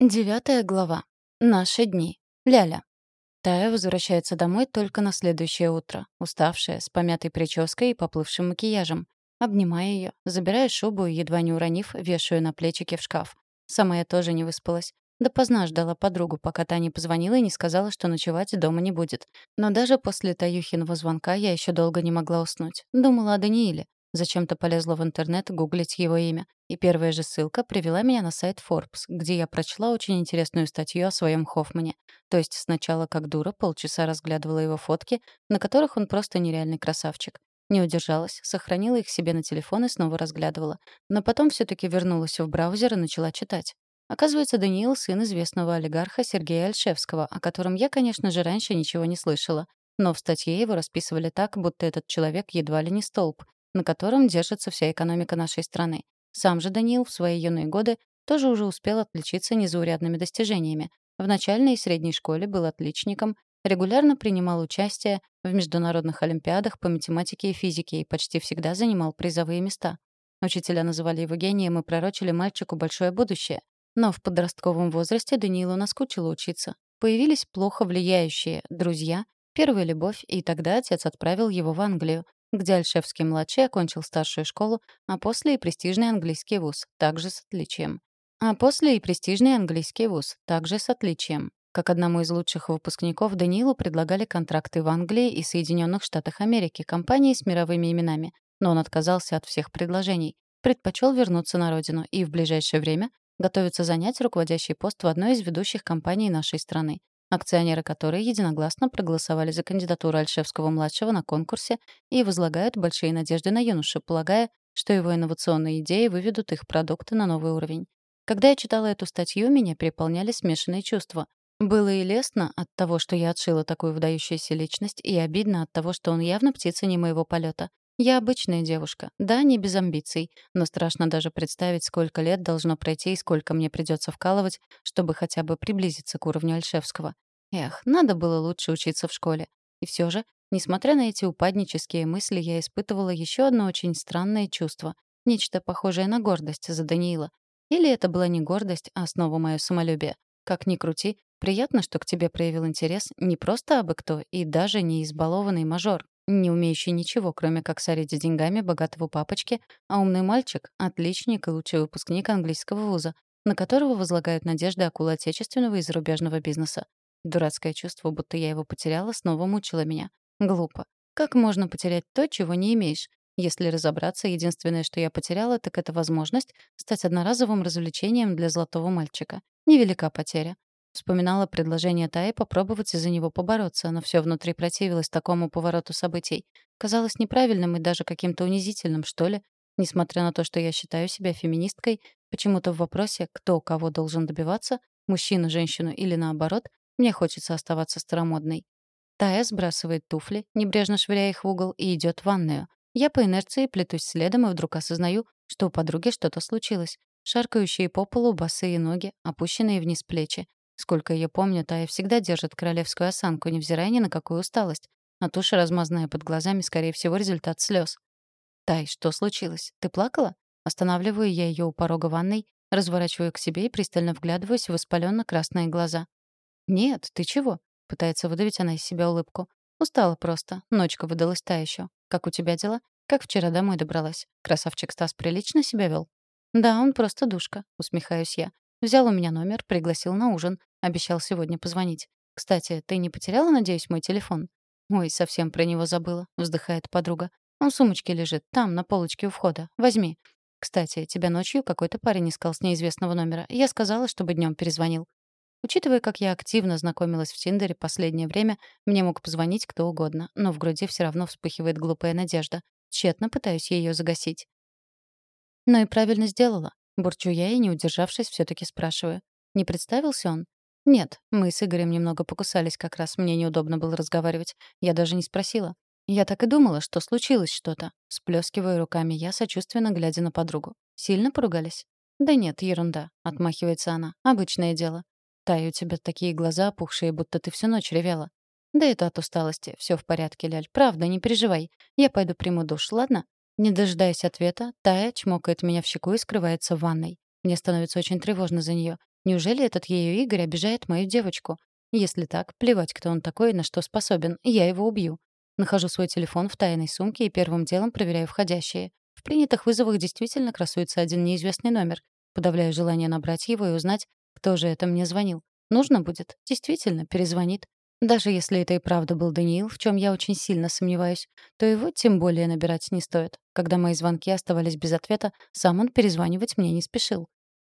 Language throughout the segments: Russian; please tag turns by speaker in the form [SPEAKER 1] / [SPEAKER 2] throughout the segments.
[SPEAKER 1] Девятая глава. Наши дни. Ляля. Тая возвращается домой только на следующее утро, уставшая, с помятой прической и поплывшим макияжем. Обнимаю ее, забираю шубу и, едва не уронив, вешаю на плечики в шкаф. Сама я тоже не выспалась. Допоздна ждала подругу, пока та не позвонила и не сказала, что ночевать дома не будет. Но даже после Таюхиного звонка я еще долго не могла уснуть. Думала о Данииле. Зачем-то полезла в интернет гуглить его имя. И первая же ссылка привела меня на сайт Forbes, где я прочла очень интересную статью о своем Хоффмане. То есть сначала, как дура, полчаса разглядывала его фотки, на которых он просто нереальный красавчик. Не удержалась, сохранила их себе на телефон и снова разглядывала. Но потом все таки вернулась в браузер и начала читать. Оказывается, Даниил — сын известного олигарха Сергея Альшевского, о котором я, конечно же, раньше ничего не слышала. Но в статье его расписывали так, будто этот человек едва ли не столб, на котором держится вся экономика нашей страны. Сам же Даниил в свои юные годы тоже уже успел отличиться незаурядными достижениями. В начальной и средней школе был отличником, регулярно принимал участие в международных олимпиадах по математике и физике и почти всегда занимал призовые места. Учителя называли его гением и пророчили мальчику большое будущее. Но в подростковом возрасте Даниилу наскучило учиться. Появились плохо влияющие друзья, первая любовь, и тогда отец отправил его в Англию, где Альшевский-младший окончил старшую школу, а после и престижный английский вуз, также с отличием. А после и престижный английский вуз, также с отличием. Как одному из лучших выпускников Даниилу предлагали контракты в Англии и Соединенных Штатах Америки, компании с мировыми именами, но он отказался от всех предложений, предпочел вернуться на родину и в ближайшее время готовится занять руководящий пост в одной из ведущих компаний нашей страны акционеры которой единогласно проголосовали за кандидатуру Альшевского-младшего на конкурсе и возлагают большие надежды на юношу, полагая, что его инновационные идеи выведут их продукты на новый уровень. Когда я читала эту статью, меня переполняли смешанные чувства. Было и лестно от того, что я отшила такую выдающуюся личность, и обидно от того, что он явно птица не моего полета. Я обычная девушка, да, не без амбиций, но страшно даже представить, сколько лет должно пройти и сколько мне придется вкалывать, чтобы хотя бы приблизиться к уровню Альшевского. Эх, надо было лучше учиться в школе. И все же, несмотря на эти упаднические мысли, я испытывала еще одно очень странное чувство. Нечто похожее на гордость за Даниила. Или это была не гордость, а снова мое самолюбие. Как ни крути, приятно, что к тебе проявил интерес не просто абы кто и даже не избалованный мажор, не умеющий ничего, кроме как сорить деньгами богатого папочки, а умный мальчик — отличник и лучший выпускник английского вуза, на которого возлагают надежды акулы отечественного и зарубежного бизнеса. Дурацкое чувство, будто я его потеряла, снова мучило меня. Глупо. Как можно потерять то, чего не имеешь? Если разобраться, единственное, что я потеряла, так это возможность стать одноразовым развлечением для золотого мальчика. Невелика потеря. Вспоминала предложение Таи попробовать из-за него побороться, но все внутри противилось такому повороту событий. Казалось неправильным и даже каким-то унизительным, что ли. Несмотря на то, что я считаю себя феминисткой, почему-то в вопросе, кто кого должен добиваться, мужчина, женщину или наоборот, мне хочется оставаться старомодной. Тая сбрасывает туфли, небрежно швыряя их в угол, и идет в ванную. Я по инерции плетусь следом и вдруг осознаю, что у подруги что-то случилось. Шаркающие по полу босые ноги, опущенные вниз плечи. Сколько я помню, Тая всегда держит королевскую осанку, невзирая ни на какую усталость. А тушь, размазанная под глазами, скорее всего, результат слез. «Тай, что случилось? Ты плакала?» Останавливаю я ее у порога ванной, разворачиваю к себе и пристально вглядываюсь в воспаленно-красные глаза. «Нет, ты чего?» — пытается выдавить она из себя улыбку. «Устала просто. Ночка выдалась та еще. Как у тебя дела? Как вчера домой добралась? Красавчик Стас прилично себя вел?» «Да, он просто душка», — усмехаюсь я. Взял у меня номер, пригласил на ужин. Обещал сегодня позвонить. «Кстати, ты не потеряла, надеюсь, мой телефон?» «Ой, совсем про него забыла», — вздыхает подруга. «Он в сумочке лежит, там, на полочке у входа. Возьми. Кстати, тебя ночью какой-то парень искал с неизвестного номера. Я сказала, чтобы днем перезвонил». Учитывая, как я активно знакомилась в Тиндере последнее время, мне мог позвонить кто угодно, но в груди все равно вспыхивает глупая надежда. Тщетно пытаюсь ее загасить. Но и правильно сделала. Бурчу я и, не удержавшись, все таки спрашиваю. Не представился он? Нет, мы с Игорем немного покусались как раз, мне неудобно было разговаривать. Я даже не спросила. Я так и думала, что случилось что-то. Сплескиваю руками я, сочувственно глядя на подругу. Сильно поругались? Да нет, ерунда, отмахивается она. Обычное дело. Тай, у тебя такие глаза опухшие, будто ты всю ночь ревела. Да это от усталости. Все в порядке, Ляль. Правда, не переживай. Я пойду приму душ, ладно? Не дожидаясь ответа, Тая чмокает меня в щеку и скрывается в ванной. Мне становится очень тревожно за нее. Неужели этот ее Игорь обижает мою девочку? Если так, плевать, кто он такой и на что способен. Я его убью. Нахожу свой телефон в тайной сумке и первым делом проверяю входящие. В принятых вызовах действительно красуется один неизвестный номер. Подавляю желание набрать его и узнать, кто же это мне звонил. Нужно будет. Действительно, перезвонит. Даже если это и правда был Даниил, в чем я очень сильно сомневаюсь, то его тем более набирать не стоит. Когда мои звонки оставались без ответа, сам он перезванивать мне не спешил.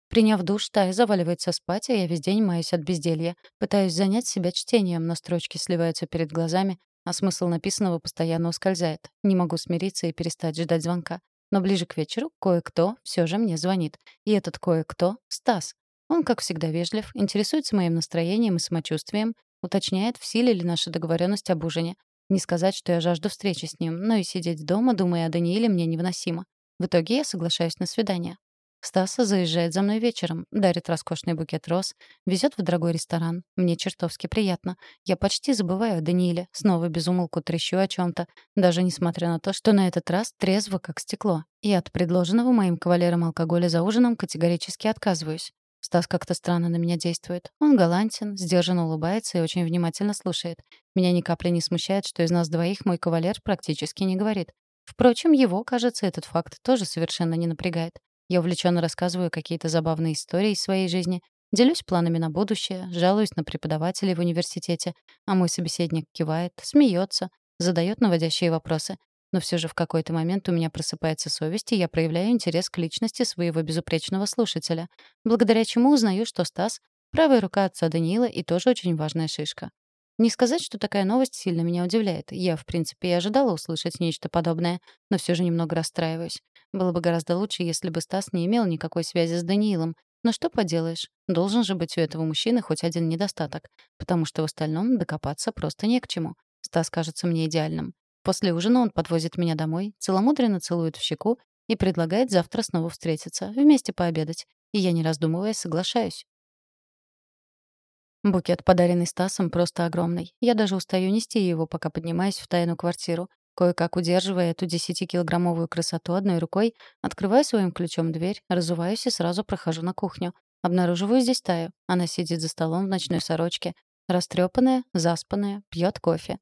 [SPEAKER 1] Приняв душ, Тая заваливается спать, а я весь день маюсь от безделья. Пытаюсь занять себя чтением, но строчки сливаются перед глазами, а смысл написанного постоянно ускользает. Не могу смириться и перестать ждать звонка. Но ближе к вечеру кое-кто все же мне звонит. И этот кое-кто — Стас. Он, как всегда, вежлив, интересуется моим настроением и самочувствием, уточняет, в силе ли наша договоренность об ужине. Не сказать, что я жажду встречи с ним, но и сидеть дома, думая о Данииле, мне невыносимо. В итоге я соглашаюсь на свидание. Стас заезжает за мной вечером, дарит роскошный букет роз, везет в дорогой ресторан. Мне чертовски приятно. Я почти забываю о Данииле, снова безумолку трещу о чем то даже несмотря на то, что на этот раз трезво, как стекло. И от предложенного моим кавалером алкоголя за ужином категорически отказываюсь. Стас как-то странно на меня действует. Он галантен, сдержанно улыбается и очень внимательно слушает. Меня ни капли не смущает, что из нас двоих мой кавалер практически не говорит. Впрочем, его, кажется, этот факт тоже совершенно не напрягает. Я увлеченно рассказываю какие-то забавные истории из своей жизни, делюсь планами на будущее, жалуюсь на преподавателей в университете, а мой собеседник кивает, смеется, задает наводящие вопросы. Но все же в какой-то момент у меня просыпается совесть, и я проявляю интерес к личности своего безупречного слушателя, благодаря чему узнаю, что Стас — правая рука отца Даниила и тоже очень важная шишка. Не сказать, что такая новость сильно меня удивляет. Я, в принципе, и ожидала услышать нечто подобное, но все же немного расстраиваюсь. Было бы гораздо лучше, если бы Стас не имел никакой связи с Даниилом. Но что поделаешь, должен же быть у этого мужчины хоть один недостаток, потому что в остальном докопаться просто не к чему. Стас кажется мне идеальным. После ужина он подвозит меня домой, целомудренно целует в щеку и предлагает завтра снова встретиться, вместе пообедать. И я, не раздумывая, соглашаюсь. Букет, подаренный Стасом, просто огромный. Я даже устаю нести его, пока поднимаюсь в тайную квартиру. Кое-как удерживая эту десятикилограммовую красоту одной рукой, открываю своим ключом дверь, разуваюсь и сразу прохожу на кухню. Обнаруживаю здесь Таю. Она сидит за столом в ночной сорочке. Растрепанная, заспанная, пьет кофе.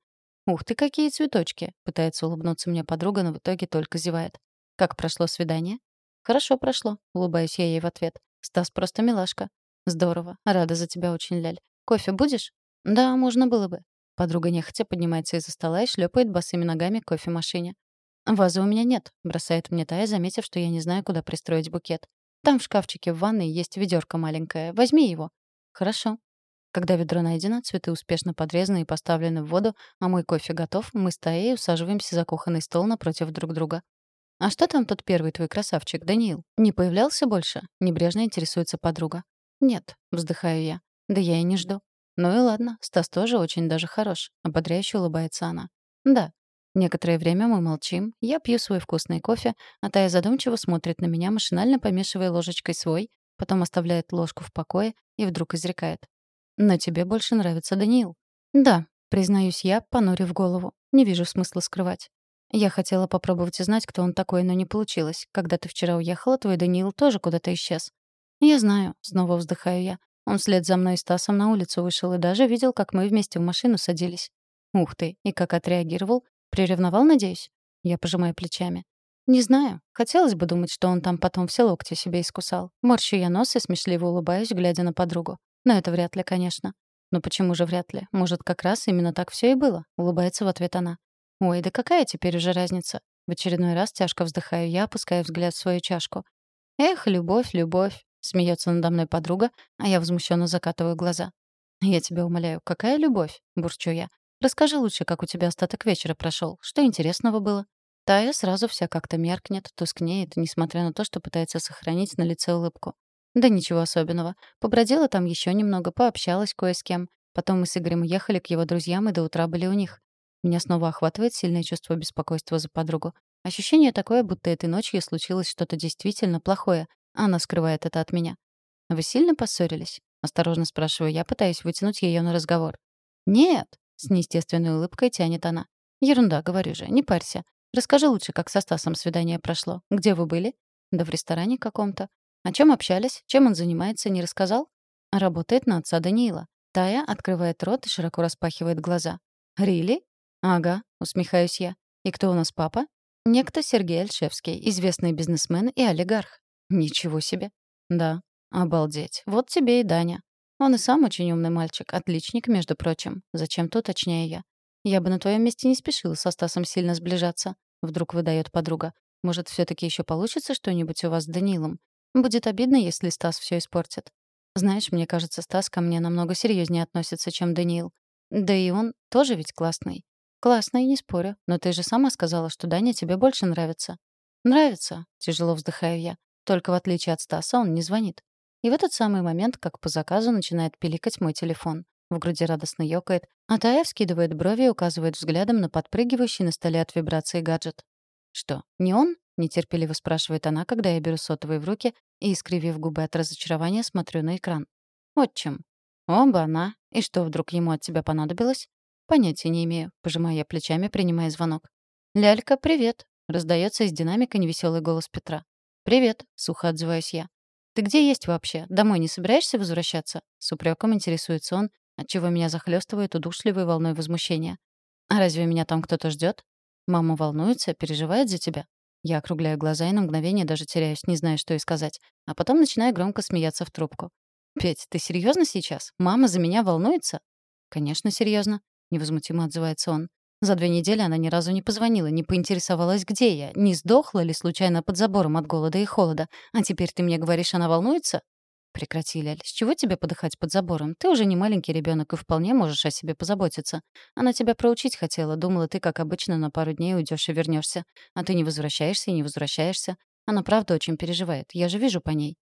[SPEAKER 1] «Ух ты, какие цветочки!» — пытается улыбнуться мне подруга, но в итоге только зевает. «Как прошло свидание?» «Хорошо прошло», — улыбаюсь я ей в ответ. «Стас просто милашка». «Здорово. Рада за тебя очень, Ляль. Кофе будешь?» «Да, можно было бы». Подруга нехотя поднимается из-за стола и шлепает босыми ногами к кофемашине. «Вазы у меня нет», — бросает мне Тая, заметив, что я не знаю, куда пристроить букет. «Там в шкафчике в ванной есть ведерко маленькое. Возьми его». «Хорошо». Когда ведро найдено, цветы успешно подрезаны и поставлены в воду, а мой кофе готов, мы с Таей усаживаемся за кухонный стол напротив друг друга. «А что там тот первый твой красавчик, Даниил? Не появлялся больше?» — небрежно интересуется подруга. «Нет», — вздыхаю я. «Да я и не жду». «Ну и ладно, Стас тоже очень даже хорош», — ободряюще улыбается она. «Да». Некоторое время мы молчим, я пью свой вкусный кофе, а Тая задумчиво смотрит на меня, машинально помешивая ложечкой свой, потом оставляет ложку в покое и вдруг изрекает. «Но тебе больше нравится Даниил?» «Да», — признаюсь я, понурив голову. Не вижу смысла скрывать. Я хотела попробовать узнать, кто он такой, но не получилось. Когда ты вчера уехала, твой Даниил тоже куда-то исчез. «Я знаю», — снова вздыхаю я. Он вслед за мной и Стасом на улицу вышел и даже видел, как мы вместе в машину садились. Ух ты, и как отреагировал? Приревновал, надеюсь? Я пожимаю плечами. Не знаю. Хотелось бы думать, что он там потом все локти себе искусал. Морщу я нос и смешливо улыбаюсь, глядя на подругу. Но это вряд ли, конечно. Но почему же вряд ли? Может, как раз именно так все и было? Улыбается в ответ она. Ой, да какая теперь уже разница? В очередной раз тяжко вздыхаю я, опуская взгляд в свою чашку. Эх, любовь, любовь. Смеется надо мной подруга, а я возмущенно закатываю глаза. «Я тебя умоляю, какая любовь?» — бурчу я. «Расскажи лучше, как у тебя остаток вечера прошел. Что интересного было?» Тая сразу вся как-то меркнет, тускнеет, несмотря на то, что пытается сохранить на лице улыбку. Да ничего особенного. Побродила там еще немного, пообщалась кое с кем. Потом мы с Игорем уехали к его друзьям и до утра были у них. Меня снова охватывает сильное чувство беспокойства за подругу. Ощущение такое, будто этой ночью случилось что-то действительно плохое, она скрывает это от меня. «Вы сильно поссорились?» — осторожно спрашиваю я, пытаясь вытянуть ее на разговор. «Нет», — с неестественной улыбкой тянет она. «Ерунда, говорю же, не парься. Расскажи лучше, как со Стасом свидание прошло. Где вы были?» «Да в ресторане каком-то. О чем общались? Чем он занимается, не рассказал?» Работает на отца Даниила. Тая открывает рот и широко распахивает глаза. «Рили?» «Ага», — усмехаюсь я. «И кто у нас папа?» «Некто Сергей Альшевский, известный бизнесмен и олигарх». «Ничего себе». «Да». «Обалдеть. Вот тебе и Даня. Он и сам очень умный мальчик, отличник, между прочим. Зачем-то уточняю я. Я бы на твоем месте не спешила со Стасом сильно сближаться. Вдруг выдает подруга. Может, все таки еще получится что-нибудь у вас с Данилом? Будет обидно, если Стас все испортит. Знаешь, мне кажется, Стас ко мне намного серьезнее относится, чем Даниил. Да и он тоже ведь классный. Классный, не спорю. Но ты же сама сказала, что Даня тебе больше нравится. Нравится, тяжело вздыхаю я. Только в отличие от Стаса он не звонит. И в этот самый момент, как по заказу, начинает пиликать мой телефон. В груди радостно ёкает, а Тая вскидывает брови и указывает взглядом на подпрыгивающий на столе от вибрации гаджет. «Что, не он?» — нетерпеливо спрашивает она, когда я беру сотовый в руки и, искривив губы от разочарования, смотрю на экран. «Отчим». «Оба она. И что вдруг ему от тебя понадобилось?» «Понятия не имею», — пожимая я плечами, принимая звонок. «Лялька, привет!» — раздается из динамика невеселый голос Петра. «Привет!» — сухо отзываюсь я. «Ты где есть вообще? Домой не собираешься возвращаться?» С упреком интересуется он, отчего меня захлестывает удушливой волной возмущения. «А разве меня там кто-то ждет? Мама волнуется, переживает за тебя?» Я округляю глаза и на мгновение даже теряюсь, не знаю, что и сказать. А потом начинаю громко смеяться в трубку. «Петь, ты серьезно сейчас? Мама за меня волнуется?» «Конечно, серьезно, невозмутимо отзывается он. За две недели она ни разу не позвонила, не поинтересовалась, где я, не сдохла ли случайно под забором от голода и холода. А теперь ты мне говоришь, она волнуется? Прекрати, Ляль. С чего тебе подыхать под забором? Ты уже не маленький ребенок и вполне можешь о себе позаботиться. Она тебя проучить хотела. Думала, ты, как обычно, на пару дней уйдешь и вернешься. А ты не возвращаешься и не возвращаешься. Она правда очень переживает. Я же вижу по ней.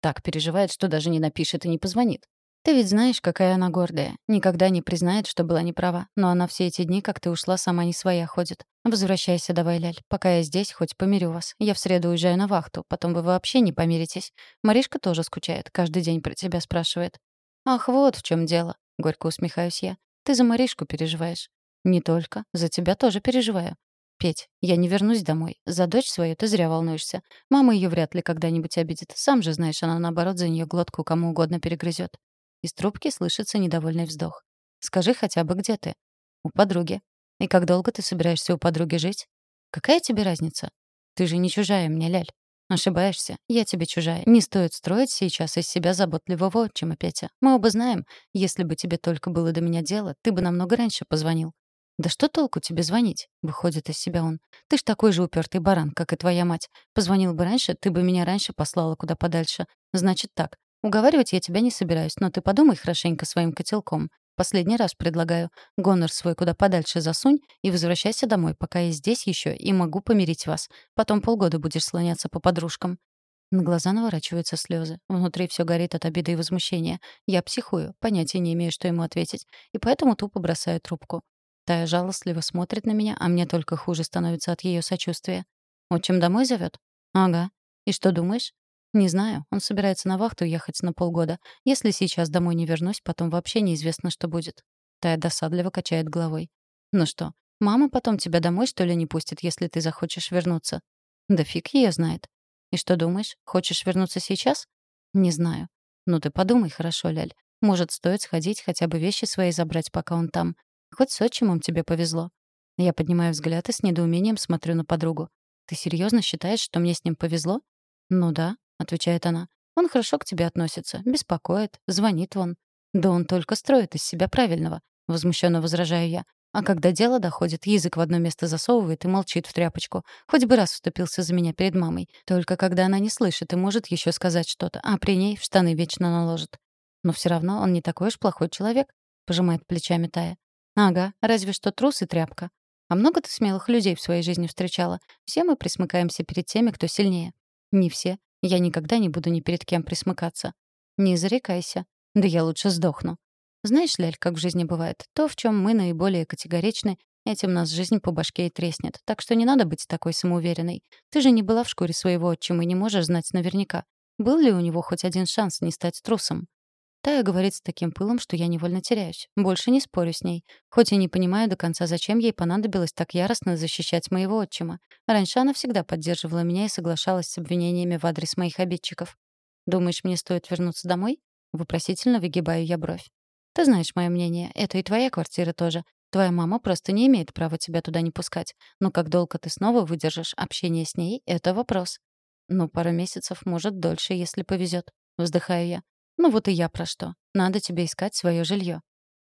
[SPEAKER 1] Так переживает, что даже не напишет и не позвонит. Ты ведь знаешь, какая она гордая. Никогда не признает, что была неправа. Но она все эти дни, как ты ушла, сама не своя ходит. Возвращайся давай, Ляль. Пока я здесь, хоть помирю вас. Я в среду уезжаю на вахту. Потом вы вообще не помиритесь. Маришка тоже скучает. Каждый день про тебя спрашивает. Ах, вот в чем дело. Горько усмехаюсь я. Ты за Маришку переживаешь. Не только. За тебя тоже переживаю. Петь, я не вернусь домой. За дочь свою ты зря волнуешься. Мама ее вряд ли когда-нибудь обидит. Сам же знаешь, она наоборот за нее глотку кому угодно перегрызет. Из трубки слышится недовольный вздох. «Скажи хотя бы, где ты?» «У подруги». «И как долго ты собираешься у подруги жить?» «Какая тебе разница?» «Ты же не чужая мне, Ляль». «Ошибаешься. Я тебе чужая. Не стоит строить сейчас из себя заботливого отчима, Петя. Мы оба знаем, если бы тебе только было до меня дело, ты бы намного раньше позвонил». «Да что толку тебе звонить?» — выходит из себя он. «Ты ж такой же упертый баран, как и твоя мать. Позвонил бы раньше, ты бы меня раньше послала куда подальше. Значит так, Уговаривать я тебя не собираюсь, но ты подумай хорошенько своим котелком. Последний раз предлагаю. Гонор свой куда подальше засунь и возвращайся домой, пока я здесь еще и могу помирить вас. Потом полгода будешь слоняться по подружкам». На глаза наворачиваются слезы. Внутри все горит от обиды и возмущения. Я психую, понятия не имею, что ему ответить. И поэтому тупо бросаю трубку. Тая жалостливо смотрит на меня, а мне только хуже становится от ее сочувствия. «Отчим домой зовет? «Ага. И что думаешь? «Не знаю. Он собирается на вахту ехать на полгода. Если сейчас домой не вернусь, потом вообще неизвестно, что будет». Тая досадливо качает головой. «Ну что, мама потом тебя домой, что ли, не пустит, если ты захочешь вернуться?» «Да фиг ее знает». «И что думаешь, хочешь вернуться сейчас?» «Не знаю». «Ну ты подумай хорошо, Ляль. Может, стоит сходить, хотя бы вещи свои забрать, пока он там. Хоть с отчимом тебе повезло». Я поднимаю взгляд и с недоумением смотрю на подругу. «Ты серьезно считаешь, что мне с ним повезло?» «Ну да», — отвечает она. «Он хорошо к тебе относится, беспокоит, звонит он». «Да он только строит из себя правильного», — возмущенно возражаю я. А когда дело доходит, язык в одно место засовывает и молчит в тряпочку. Хоть бы раз вступился за меня перед мамой. Только когда она не слышит и может еще сказать что-то, а при ней в штаны вечно наложит. Но все равно он не такой уж плохой человек, — пожимает плечами Тая. Ага, разве что трус и тряпка. А много ты смелых людей в своей жизни встречала? Все мы присмыкаемся перед теми, кто сильнее. Не все. Я никогда не буду ни перед кем присмыкаться. Не зарекайся. Да я лучше сдохну. Знаешь, Ляль, как в жизни бывает, то, в чем мы наиболее категоричны, этим нас жизнь по башке и треснет. Так что не надо быть такой самоуверенной. Ты же не была в шкуре своего отчима и не можешь знать наверняка, был ли у него хоть один шанс не стать трусом. Тая говорит с таким пылом, что я невольно теряюсь. Больше не спорю с ней. Хоть и не понимаю до конца, зачем ей понадобилось так яростно защищать моего отчима. Раньше она всегда поддерживала меня и соглашалась с обвинениями в адрес моих обидчиков. «Думаешь, мне стоит вернуться домой?» Вопросительно выгибаю я бровь. «Ты знаешь мое мнение. Это и твоя квартира тоже. Твоя мама просто не имеет права тебя туда не пускать. Но как долго ты снова выдержишь общение с ней — это вопрос. Ну, пару месяцев, может, дольше, если повезет. Вздыхаю я. Ну вот и я про что. Надо тебе искать свое жилье.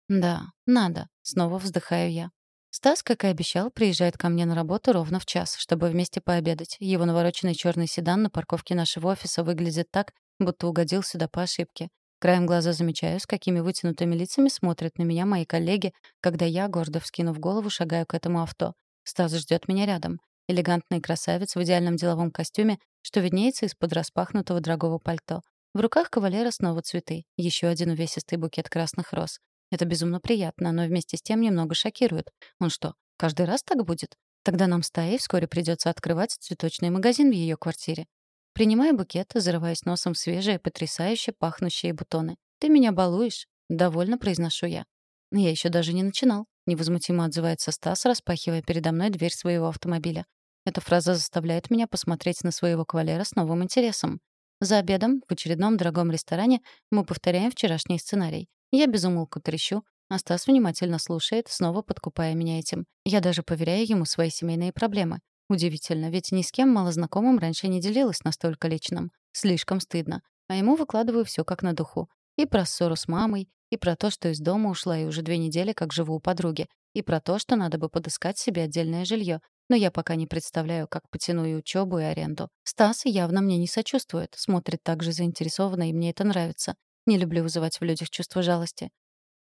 [SPEAKER 1] Да, надо. Снова вздыхаю я. Стас, как и обещал, приезжает ко мне на работу ровно в час, чтобы вместе пообедать. Его навороченный черный седан на парковке нашего офиса выглядит так, будто угодил сюда по ошибке. Краем глаза замечаю, с какими вытянутыми лицами смотрят на меня мои коллеги, когда я, гордо вскинув голову, шагаю к этому авто. Стас ждет меня рядом. Элегантный красавец в идеальном деловом костюме, что виднеется из-под распахнутого дорогого пальто. В руках кавалера снова цветы. Еще один увесистый букет красных роз. Это безумно приятно, но вместе с тем немного шокирует. Он что, каждый раз так будет? Тогда нам с Таей вскоре придется открывать цветочный магазин в ее квартире. Принимая букет, зарываясь носом в свежие, потрясающе пахнущие бутоны. «Ты меня балуешь?» — довольно произношу я. «Я еще даже не начинал», — невозмутимо отзывается Стас, распахивая передо мной дверь своего автомобиля. Эта фраза заставляет меня посмотреть на своего кавалера с новым интересом. За обедом в очередном дорогом ресторане мы повторяем вчерашний сценарий. Я безумолку трещу, а Стас внимательно слушает, снова подкупая меня этим. Я даже поверяю ему свои семейные проблемы. Удивительно, ведь ни с кем малознакомым раньше не делилась настолько личным. Слишком стыдно. А ему выкладываю все как на духу. И про ссору с мамой, и про то, что из дома ушла и уже две недели как живу у подруги, и про то, что надо бы подыскать себе отдельное жилье. Но я пока не представляю, как потяну и учебу, и аренду. Стас явно мне не сочувствует, смотрит так же заинтересованно, и мне это нравится. Не люблю вызывать в людях чувство жалости.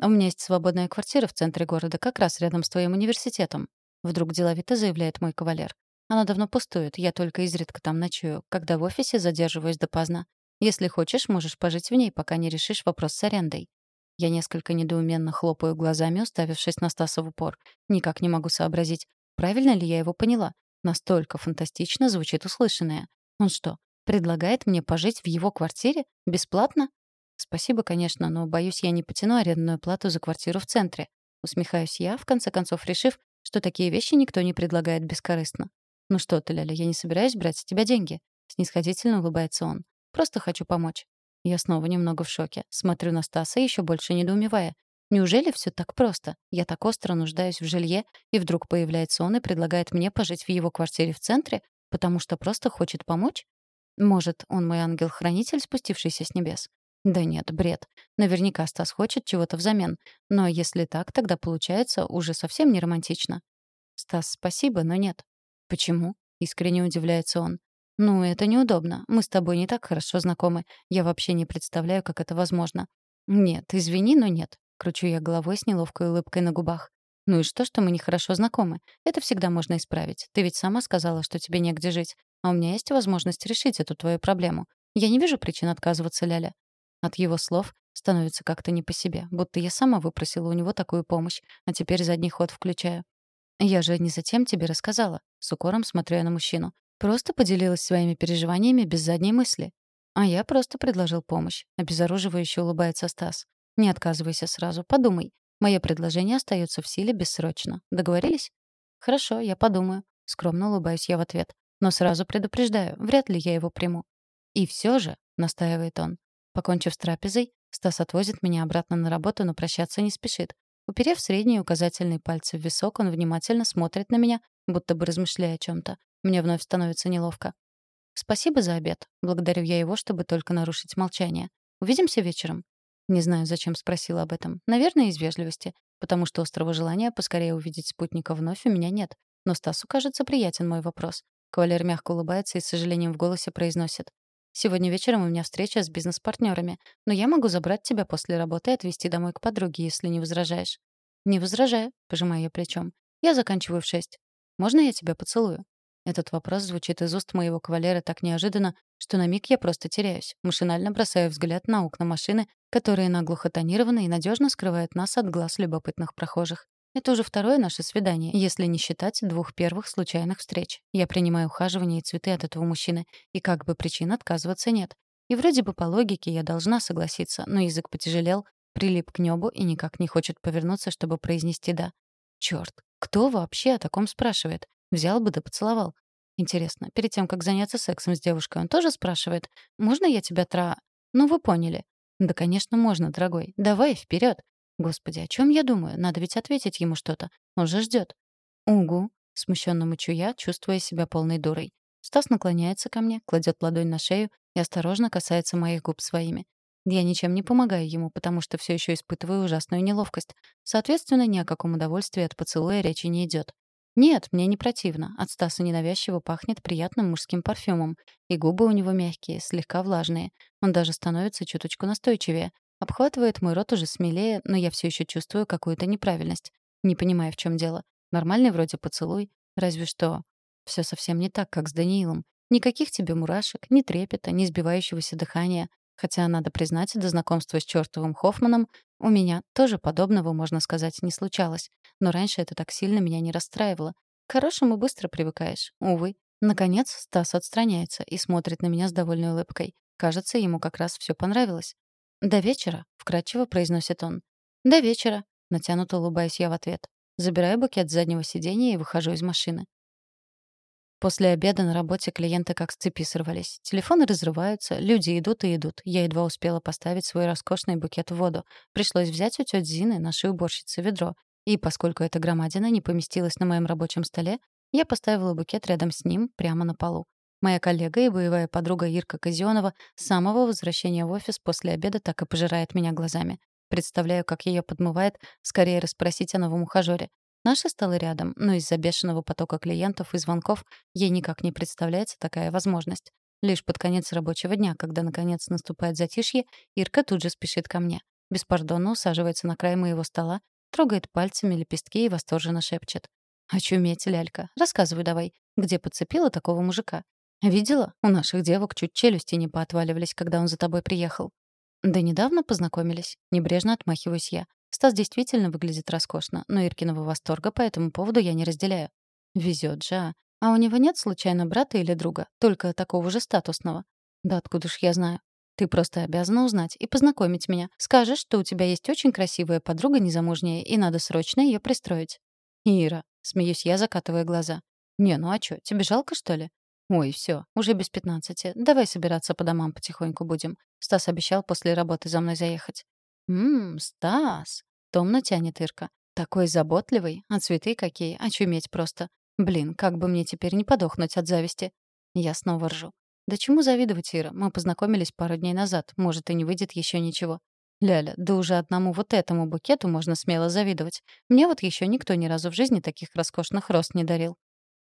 [SPEAKER 1] У меня есть свободная квартира в центре города, как раз рядом с твоим университетом. Вдруг деловито заявляет мой кавалер. Она давно пустует, я только изредка там ночую, когда в офисе задерживаюсь допоздна. Если хочешь, можешь пожить в ней, пока не решишь вопрос с арендой. Я несколько недоуменно хлопаю глазами, уставившись на Стаса в упор. Никак не могу сообразить, правильно ли я его поняла. Настолько фантастично звучит услышанное. Он что, предлагает мне пожить в его квартире? Бесплатно? Спасибо, конечно, но, боюсь, я не потяну арендную плату за квартиру в центре. Усмехаюсь я, в конце концов решив, что такие вещи никто не предлагает бескорыстно. «Ну что ты, Ляля, я не собираюсь брать с тебя деньги», — снисходительно улыбается он. «Просто хочу помочь». Я снова немного в шоке. Смотрю на Стаса, еще больше недоумевая. Неужели все так просто? Я так остро нуждаюсь в жилье, и вдруг появляется он и предлагает мне пожить в его квартире в центре, потому что просто хочет помочь? Может, он мой ангел-хранитель, спустившийся с небес? Да нет, бред. Наверняка Стас хочет чего-то взамен. Но если так, тогда получается уже совсем не романтично. Стас, спасибо, но нет. «Почему?» — искренне удивляется он. «Ну, это неудобно. Мы с тобой не так хорошо знакомы. Я вообще не представляю, как это возможно». «Нет, извини, но нет», — кручу я головой с неловкой улыбкой на губах. «Ну и что, что мы нехорошо знакомы? Это всегда можно исправить. Ты ведь сама сказала, что тебе негде жить. А у меня есть возможность решить эту твою проблему. Я не вижу причин отказываться, Ляля». От его слов становится как-то не по себе, будто я сама выпросила у него такую помощь, а теперь задний ход включаю. «Я же не затем тебе рассказала», — с укором смотрю я на мужчину. «Просто поделилась своими переживаниями без задней мысли». «А я просто предложил помощь», — обезоруживающе улыбается Стас. «Не отказывайся сразу, подумай. Мое предложение остается в силе бессрочно. Договорились?» «Хорошо, я подумаю», — скромно улыбаюсь я в ответ. «Но сразу предупреждаю, вряд ли я его приму». «И все же», — настаивает он, покончив с трапезой, Стас отвозит меня обратно на работу, но прощаться не спешит. Уперев средний указательный пальцы в висок, он внимательно смотрит на меня, будто бы размышляя о чем-то. Мне вновь становится неловко. «Спасибо за обед. Благодарю я его, чтобы только нарушить молчание. Увидимся вечером?» Не знаю, зачем спросила об этом. Наверное, из вежливости, потому что острого желания поскорее увидеть спутника вновь у меня нет. Но Стасу, кажется, приятен мой вопрос. Кавалер мягко улыбается и с сожалением в голосе произносит. «Сегодня вечером у меня встреча с бизнес-партнерами, но я могу забрать тебя после работы и отвезти домой к подруге, если не возражаешь». «Не возражаю», — пожимаю я плечом. «Я заканчиваю в шесть. Можно я тебя поцелую?» Этот вопрос звучит из уст моего кавалера так неожиданно, что на миг я просто теряюсь. Машинально бросаю взгляд на окна машины, которые наглухо тонированы и надежно скрывают нас от глаз любопытных прохожих. Это уже второе наше свидание, если не считать двух первых случайных встреч. Я принимаю ухаживание и цветы от этого мужчины, и как бы причин отказываться нет. И вроде бы по логике я должна согласиться, но язык потяжелел, прилип к небу и никак не хочет повернуться, чтобы произнести «да». Чёрт, кто вообще о таком спрашивает? Взял бы да поцеловал. Интересно, перед тем, как заняться сексом с девушкой, он тоже спрашивает «Можно я тебя тра...» Ну, вы поняли. «Да, конечно, можно, дорогой. Давай, вперед. Господи, о чем я думаю? Надо ведь ответить ему что-то. Он же ждет. «Угу», — смущенно мычу я, чувствуя себя полной дурой. Стас наклоняется ко мне, кладет ладонь на шею и осторожно касается моих губ своими. Я ничем не помогаю ему, потому что все еще испытываю ужасную неловкость. Соответственно, ни о каком удовольствии от поцелуя речи не идет. Нет, мне не противно. От Стаса ненавязчиво пахнет приятным мужским парфюмом. И губы у него мягкие, слегка влажные. Он даже становится чуточку настойчивее. Обхватывает мой рот уже смелее, но я все еще чувствую какую-то неправильность. Не понимаю, в чем дело. Нормальный вроде поцелуй, разве что все совсем не так, как с Даниилом. Никаких тебе мурашек, ни трепета, ни сбивающегося дыхания. Хотя, надо признать, до знакомства с чертовым Хоффманом у меня тоже подобного, можно сказать, не случалось. Но раньше это так сильно меня не расстраивало. К хорошему быстро привыкаешь. Увы. Наконец Стас отстраняется и смотрит на меня с довольной улыбкой. Кажется, ему как раз все понравилось. «До вечера», — вкратчиво произносит он. «До вечера», — натянуто улыбаюсь я в ответ. Забираю букет с заднего сиденья и выхожу из машины. После обеда на работе клиенты как с цепи сорвались. Телефоны разрываются, люди идут и идут. Я едва успела поставить свой роскошный букет в воду. Пришлось взять у тети Зины, нашей уборщицы, ведро. И поскольку эта громадина не поместилась на моем рабочем столе, я поставила букет рядом с ним, прямо на полу. Моя коллега и боевая подруга Ирка Казионова с самого возвращения в офис после обеда так и пожирает меня глазами. Представляю, как ее подмывает скорее расспросить о новом ухажёре. Наша стала рядом, но из-за бешеного потока клиентов и звонков ей никак не представляется такая возможность. Лишь под конец рабочего дня, когда наконец наступает затишье, Ирка тут же спешит ко мне. Беспардонно усаживается на край моего стола, трогает пальцами лепестки и восторженно шепчет. «Очуметь, лялька, рассказывай давай, где подцепила такого мужика? Видела? У наших девок чуть челюсти не поотваливались, когда он за тобой приехал. Да недавно познакомились. Небрежно отмахиваюсь я. Стас действительно выглядит роскошно, но Иркиного восторга по этому поводу я не разделяю. Везет же, а. А у него нет случайно брата или друга, только такого же статусного? Да откуда ж я знаю? Ты просто обязана узнать и познакомить меня. Скажешь, что у тебя есть очень красивая подруга незамужняя, и надо срочно ее пристроить. Ира, смеюсь я, закатывая глаза. Не, ну а чё, тебе жалко, что ли? «Ой, все, уже без пятнадцати. Давай собираться по домам потихоньку будем. Стас обещал после работы за мной заехать». «Ммм, Стас!» — томно тянет Ирка. «Такой заботливый, а цветы какие, очуметь просто. Блин, как бы мне теперь не подохнуть от зависти». Я снова ржу. «Да чему завидовать, Ира? Мы познакомились пару дней назад. Может, и не выйдет еще ничего». «Ляля, да уже одному вот этому букету можно смело завидовать. Мне вот еще никто ни разу в жизни таких роскошных роз не дарил».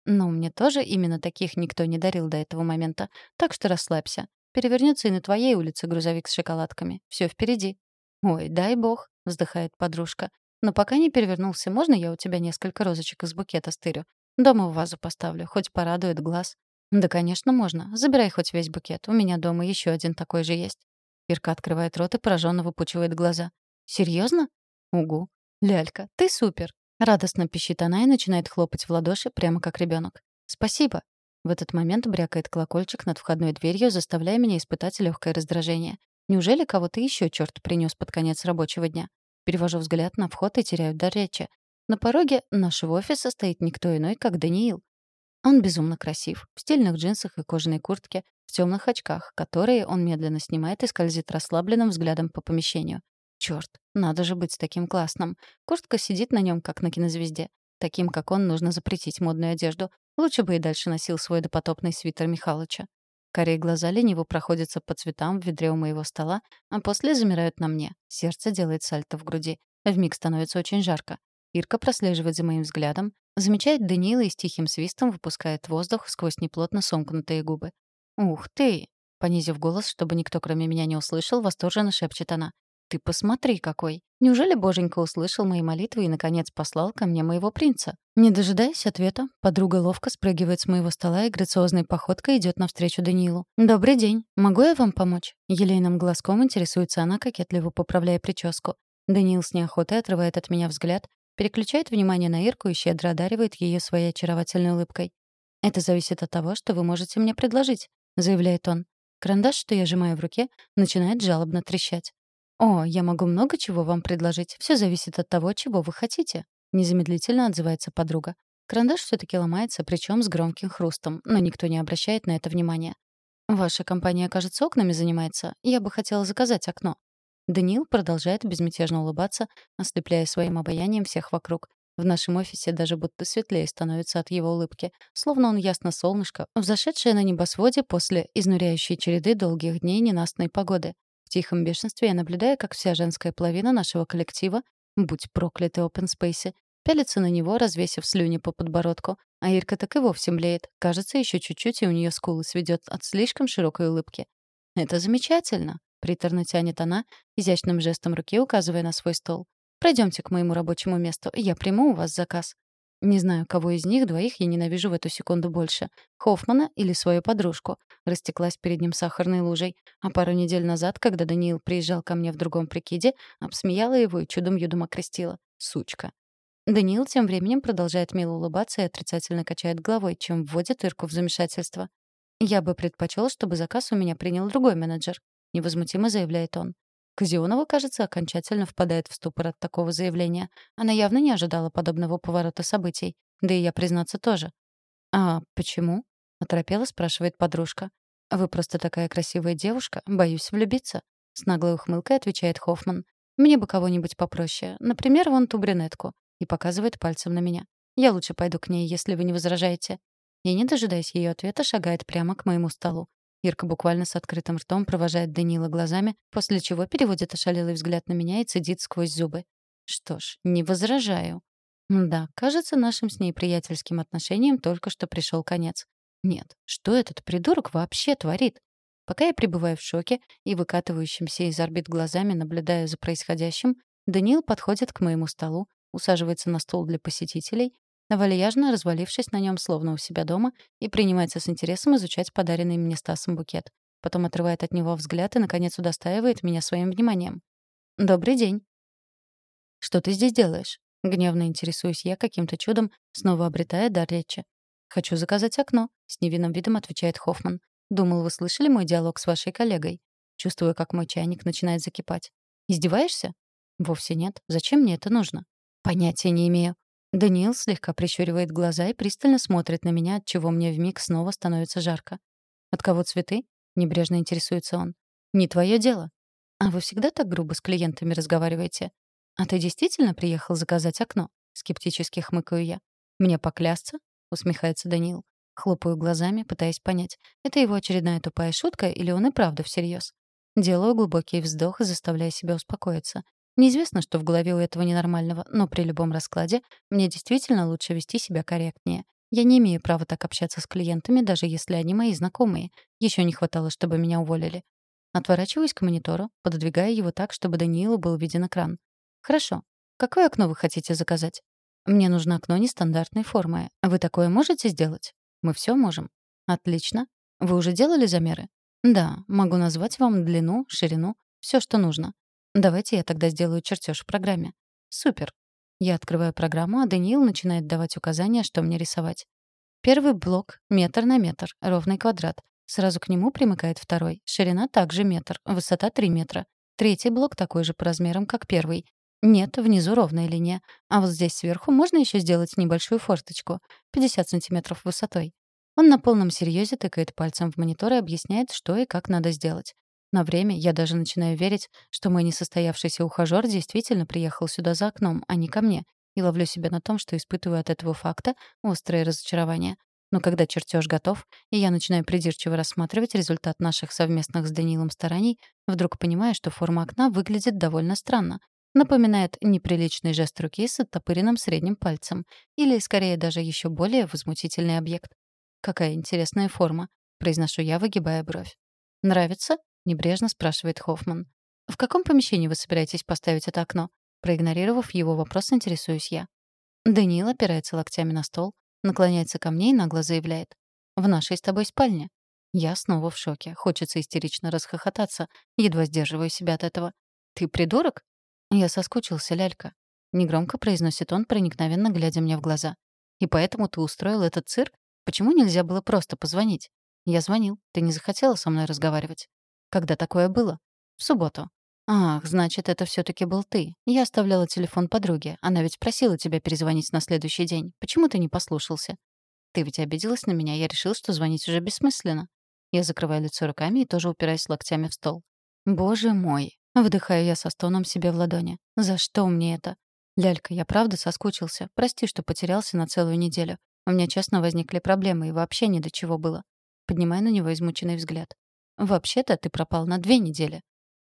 [SPEAKER 1] Но мне тоже именно таких никто не дарил до этого момента. Так что расслабься. Перевернется и на твоей улице грузовик с шоколадками. Все впереди. Ой, дай бог, вздыхает подружка. Но пока не перевернулся, можно я у тебя несколько розочек из букета стырю? Дома в вазу поставлю, хоть порадует глаз. Да, конечно, можно. Забирай хоть весь букет. У меня дома еще один такой же есть. Ирка открывает рот и пораженно выпучивает глаза. Серьезно? Угу. Лялька, ты супер. Радостно пищит она и начинает хлопать в ладоши, прямо как ребенок. «Спасибо!» В этот момент брякает колокольчик над входной дверью, заставляя меня испытать легкое раздражение. Неужели кого-то еще черт принес под конец рабочего дня? Перевожу взгляд на вход и теряю дар речи. На пороге нашего офиса стоит никто иной, как Даниил. Он безумно красив, в стильных джинсах и кожаной куртке, в темных очках, которые он медленно снимает и скользит расслабленным взглядом по помещению. Черт, надо же быть таким классным. Куртка сидит на нем, как на кинозвезде. Таким, как он, нужно запретить модную одежду. Лучше бы и дальше носил свой допотопный свитер Михалыча. Корей глаза лениво проходятся по цветам в ведре у моего стола, а после замирают на мне. Сердце делает сальто в груди. Вмиг становится очень жарко. Ирка прослеживает за моим взглядом, замечает Даниила и с тихим свистом выпускает воздух сквозь неплотно сомкнутые губы. «Ух ты!» Понизив голос, чтобы никто кроме меня не услышал, восторженно шепчет она. Ты посмотри какой! Неужели Боженька услышал мои молитвы и, наконец, послал ко мне моего принца? Не дожидаясь ответа, подруга ловко спрыгивает с моего стола и грациозной походкой идет навстречу Даниилу. «Добрый день. Могу я вам помочь?» Елейным глазком интересуется она, кокетливо поправляя прическу. Даниил с неохотой отрывает от меня взгляд, переключает внимание на Ирку и щедро одаривает ее своей очаровательной улыбкой. «Это зависит от того, что вы можете мне предложить», — заявляет он. Карандаш, что я сжимаю в руке, начинает жалобно трещать. «О, я могу много чего вам предложить. Все зависит от того, чего вы хотите», — незамедлительно отзывается подруга. Карандаш все таки ломается, причем с громким хрустом, но никто не обращает на это внимания. «Ваша компания, кажется, окнами занимается. Я бы хотела заказать окно». Даниил продолжает безмятежно улыбаться, ослепляя своим обаянием всех вокруг. В нашем офисе даже будто светлее становится от его улыбки, словно он ясно солнышко, взошедшее на небосводе после изнуряющей череды долгих дней ненастной погоды. Тихом бешенстве я наблюдаю, как вся женская половина нашего коллектива, будь прокляты open space, пялится на него, развесив слюни по подбородку, а Ирка так и вовсе млеет. Кажется, еще чуть-чуть, и у нее скулы сведет от слишком широкой улыбки. «Это замечательно», — приторно тянет она, изящным жестом руки указывая на свой стол. Пройдемте к моему рабочему месту, я приму у вас заказ. Не знаю, кого из них двоих я ненавижу в эту секунду больше. Хоффмана или свою подружку. Растеклась перед ним сахарной лужей. А пару недель назад, когда Даниил приезжал ко мне в другом прикиде, обсмеяла его и чудом-юдом окрестила. Сучка. Даниил тем временем продолжает мило улыбаться и отрицательно качает головой, чем вводит Ирку в замешательство. «Я бы предпочел, чтобы заказ у меня принял другой менеджер», — невозмутимо заявляет он. Казионова, кажется, окончательно впадает в ступор от такого заявления. Она явно не ожидала подобного поворота событий. Да и я, признаться, тоже. «А почему?» — оторопела спрашивает подружка. «Вы просто такая красивая девушка. Боюсь влюбиться». С наглой ухмылкой отвечает Хоффман. «Мне бы кого-нибудь попроще. Например, вон ту брюнетку». И показывает пальцем на меня. «Я лучше пойду к ней, если вы не возражаете». И, не дожидаясь ее ответа, шагает прямо к моему столу. Ирка буквально с открытым ртом провожает Данила глазами, после чего переводит ошалелый взгляд на меня и цедит сквозь зубы. Что ж, не возражаю. Да, кажется, нашим с ней приятельским отношениям только что пришел конец. Нет, что этот придурок вообще творит? Пока я пребываю в шоке и выкатывающимся из орбит глазами наблюдаю за происходящим, Даниил подходит к моему столу, усаживается на стол для посетителей вальяжно развалившись на нем словно у себя дома, и принимается с интересом изучать подаренный мне Стасом букет. Потом отрывает от него взгляд и, наконец, удостаивает меня своим вниманием. «Добрый день». «Что ты здесь делаешь?» Гневно интересуюсь я каким-то чудом, снова обретая дар речи. «Хочу заказать окно», — с невинным видом отвечает Хоффман. «Думал, вы слышали мой диалог с вашей коллегой?» Чувствую, как мой чайник начинает закипать. «Издеваешься?» «Вовсе нет. Зачем мне это нужно?» «Понятия не имею. Даниил слегка прищуривает глаза и пристально смотрит на меня, от чего мне вмиг снова становится жарко. «От кого цветы?» — небрежно интересуется он. «Не твое дело». «А вы всегда так грубо с клиентами разговариваете?» «А ты действительно приехал заказать окно?» — скептически хмыкаю я. «Мне поклясться?» — усмехается Даниил. Хлопаю глазами, пытаясь понять, это его очередная тупая шутка или он и правда всерьез. Делаю глубокий вздох, заставляя себя успокоиться. Неизвестно, что в голове у этого ненормального, но при любом раскладе мне действительно лучше вести себя корректнее. Я не имею права так общаться с клиентами, даже если они мои знакомые. Еще не хватало, чтобы меня уволили. Отворачиваюсь к монитору, пододвигая его так, чтобы Даниилу был виден экран. «Хорошо. Какое окно вы хотите заказать?» «Мне нужно окно нестандартной формы. Вы такое можете сделать?» «Мы все можем». «Отлично. Вы уже делали замеры?» «Да. Могу назвать вам длину, ширину, все, что нужно. Давайте я тогда сделаю чертеж в программе. Супер. Я открываю программу, а Даниил начинает давать указания, что мне рисовать. Первый блок — метр на метр, ровный квадрат. Сразу к нему примыкает второй. Ширина также метр, высота 3 метра. Третий блок такой же по размерам, как первый. Нет, внизу ровная линия. А вот здесь сверху можно еще сделать небольшую форточку. 50 сантиметров высотой. Он на полном серьезе тыкает пальцем в монитор и объясняет, что и как надо сделать. На время я даже начинаю верить, что мой несостоявшийся ухажёр действительно приехал сюда за окном, а не ко мне, и ловлю себя на том, что испытываю от этого факта острое разочарование. Но когда чертеж готов, и я начинаю придирчиво рассматривать результат наших совместных с Данилом стараний, вдруг понимаю, что форма окна выглядит довольно странно. Напоминает неприличный жест руки с оттопыренным средним пальцем. Или, скорее, даже еще более возмутительный объект. «Какая интересная форма», — произношу я, выгибая бровь. «Нравится?» — небрежно спрашивает Хоффман. «В каком помещении вы собираетесь поставить это окно?» Проигнорировав его вопрос, интересуюсь я. Даниил опирается локтями на стол, наклоняется ко мне и нагло заявляет. «В нашей с тобой спальне». Я снова в шоке. Хочется истерично расхохотаться. Едва сдерживаю себя от этого. «Ты придурок?» Я соскучился, лялька. Негромко произносит он, проникновенно глядя мне в глаза. «И поэтому ты устроил этот цирк? Почему нельзя было просто позвонить?» «Я звонил. Ты не захотела со мной разговаривать?» Когда такое было? В субботу. Ах, значит, это все таки был ты. Я оставляла телефон подруге. Она ведь просила тебя перезвонить на следующий день. Почему ты не послушался? Ты ведь обиделась на меня, я решил, что звонить уже бессмысленно. Я закрываю лицо руками и тоже упираюсь локтями в стол. Боже мой. Выдыхаю я со стоном себе в ладони. За что мне это? Лялька, я правда соскучился. Прости, что потерялся на целую неделю. У меня честно возникли проблемы, и вообще ни до чего было. Поднимаю на него измученный взгляд. Вообще-то ты пропал на две недели.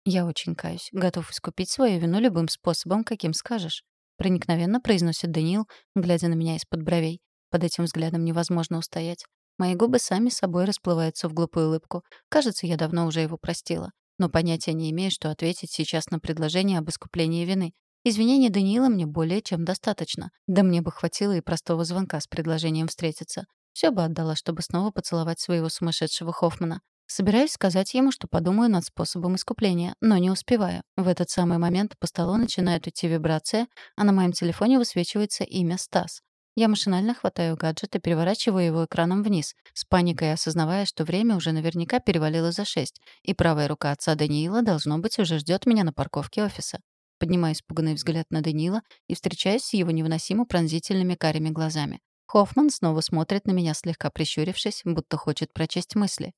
[SPEAKER 1] Я очень каюсь, готов искупить свою вину любым способом, каким скажешь. Проникновенно произносит Даниил, глядя на меня из-под бровей. Под этим взглядом невозможно устоять. Мои губы сами собой расплываются в глупую улыбку. Кажется, я давно уже его простила. Но понятия не имею, что ответить сейчас на предложение об искуплении вины. Извинения Даниила мне более чем достаточно. Да мне бы хватило и простого звонка с предложением встретиться. Все бы отдала, чтобы снова поцеловать своего сумасшедшего Хоффмана. Собираюсь сказать ему, что подумаю над способом искупления, но не успеваю. В этот самый момент по столу начинает идти вибрация, а на моем телефоне высвечивается имя Стас. Я машинально хватаю гаджет и переворачиваю его экраном вниз, с паникой осознавая, что время уже наверняка перевалило за шесть, и правая рука отца Даниила, должно быть, уже ждет меня на парковке офиса. Поднимаю испуганный взгляд на Даниила и встречаюсь с его невыносимо пронзительными карими глазами. Хоффман снова смотрит на меня, слегка прищурившись, будто хочет прочесть мысли.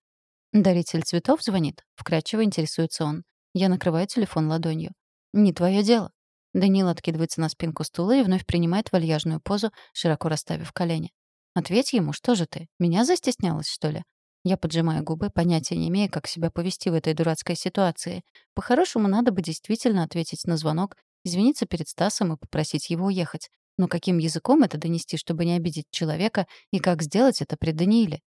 [SPEAKER 1] «Даритель цветов звонит?» — вкратчиво интересуется он. Я накрываю телефон ладонью. «Не твое дело». Данил откидывается на спинку стула и вновь принимает вальяжную позу, широко расставив колени. «Ответь ему, что же ты? Меня застеснялась, что ли?» Я поджимаю губы, понятия не имея, как себя повести в этой дурацкой ситуации. По-хорошему, надо бы действительно ответить на звонок, извиниться перед Стасом и попросить его уехать. Но каким языком это донести, чтобы не обидеть человека, и как сделать это при Данииле?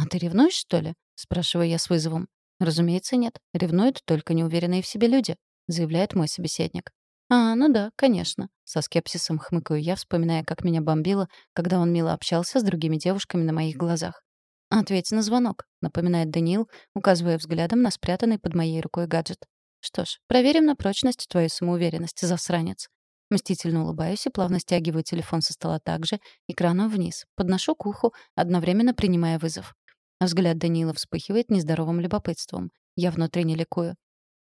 [SPEAKER 1] «А ты ревнуешь, что ли?» — спрашиваю я с вызовом. «Разумеется, нет. Ревнуют только неуверенные в себе люди», — заявляет мой собеседник. «А, ну да, конечно». Со скепсисом хмыкаю я, вспоминая, как меня бомбило, когда он мило общался с другими девушками на моих глазах. «Ответь на звонок», — напоминает Даниил, указывая взглядом на спрятанный под моей рукой гаджет. «Что ж, проверим на прочность твою самоуверенность, засранец». Мстительно улыбаюсь и плавно стягиваю телефон со стола так же, экраном вниз. Подношу к уху, одновременно принимая вызов. Взгляд Даниила вспыхивает нездоровым любопытством. Я внутренне ликую.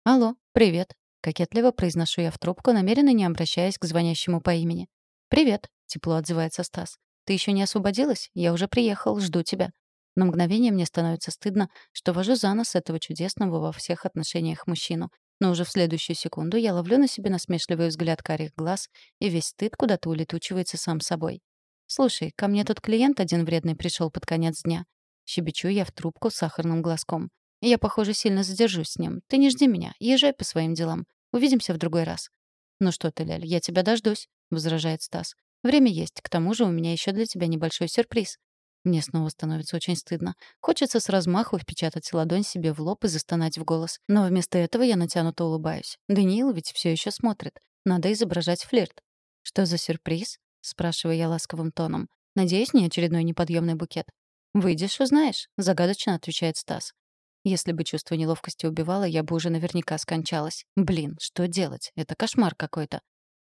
[SPEAKER 1] «Алло, привет», Кокетливо произношу я в трубку, намеренно не обращаясь к звонящему по имени. «Привет», — тепло отзывается Стас. «Ты еще не освободилась? Я уже приехал, жду тебя». На мгновение мне становится стыдно, что вожу за нос этого чудесного во всех отношениях мужчину. Но уже в следующую секунду я ловлю на себе насмешливый взгляд карих глаз, и весь стыд куда-то улетучивается сам собой. «Слушай, ко мне тут клиент один вредный пришел под конец дня». Щебечу я в трубку с сахарным глазком. Я, похоже, сильно задержусь с ним. Ты не жди меня. Езжай по своим делам. Увидимся в другой раз». «Ну что ты, Ляль, я тебя дождусь», — возражает Стас. «Время есть. К тому же у меня еще для тебя небольшой сюрприз». Мне снова становится очень стыдно. Хочется с размаху впечатать ладонь себе в лоб и застонать в голос. Но вместо этого я натянуто улыбаюсь. Даниил ведь все еще смотрит. Надо изображать флирт. «Что за сюрприз?» — спрашиваю я ласковым тоном. «Надеюсь, не очередной неподъемный букет». «Выйдешь, узнаешь», — загадочно отвечает Стас. Если бы чувство неловкости убивало, я бы уже наверняка скончалась. Блин, что делать? Это кошмар какой-то.